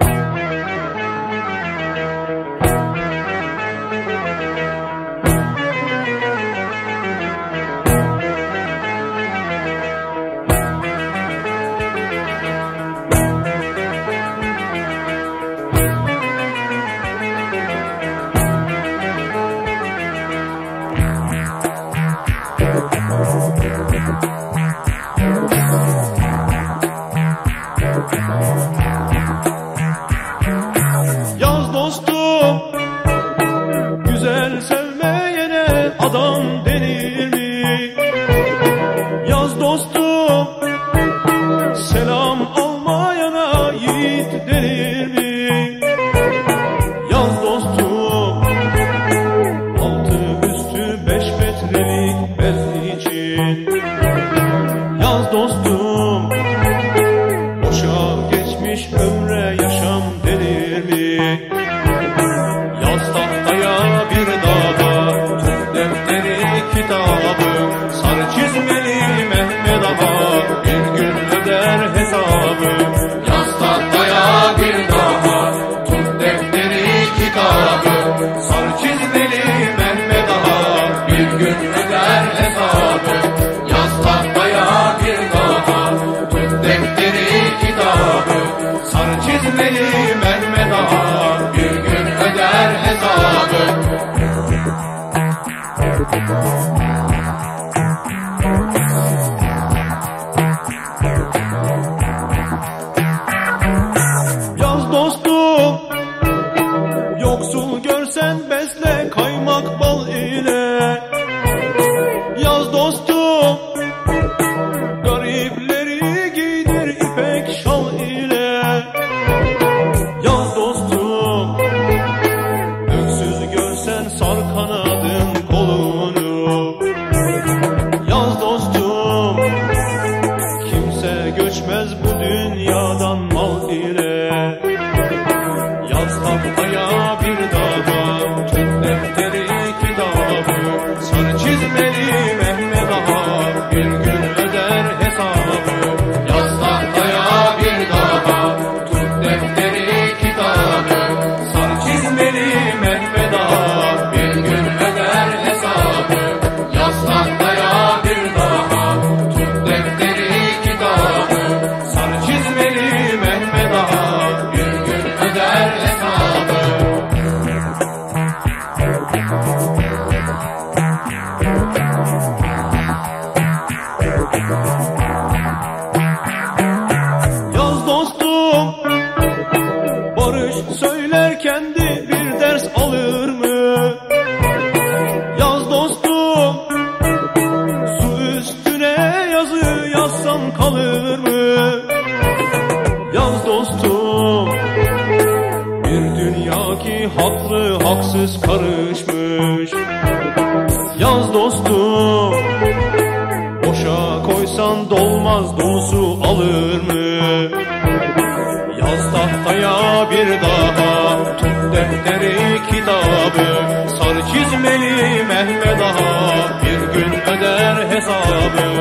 you. Hiç ömre yaşam denir mi? Yaz tahtaya bir dağda Tut defteri kitabı Sarı çizmeli Mehmet Ağa Bir gün öder hesabı pekmezle kaymak bal ile haklı haksız karışmış. Yaz dostum Boşa koysan dolmaz dolusu alır mı? Yaz tahtaya bir daha Tut defteri kitabı. Sar çizmeli Mehmet Ağa Bir gün öder hesabı.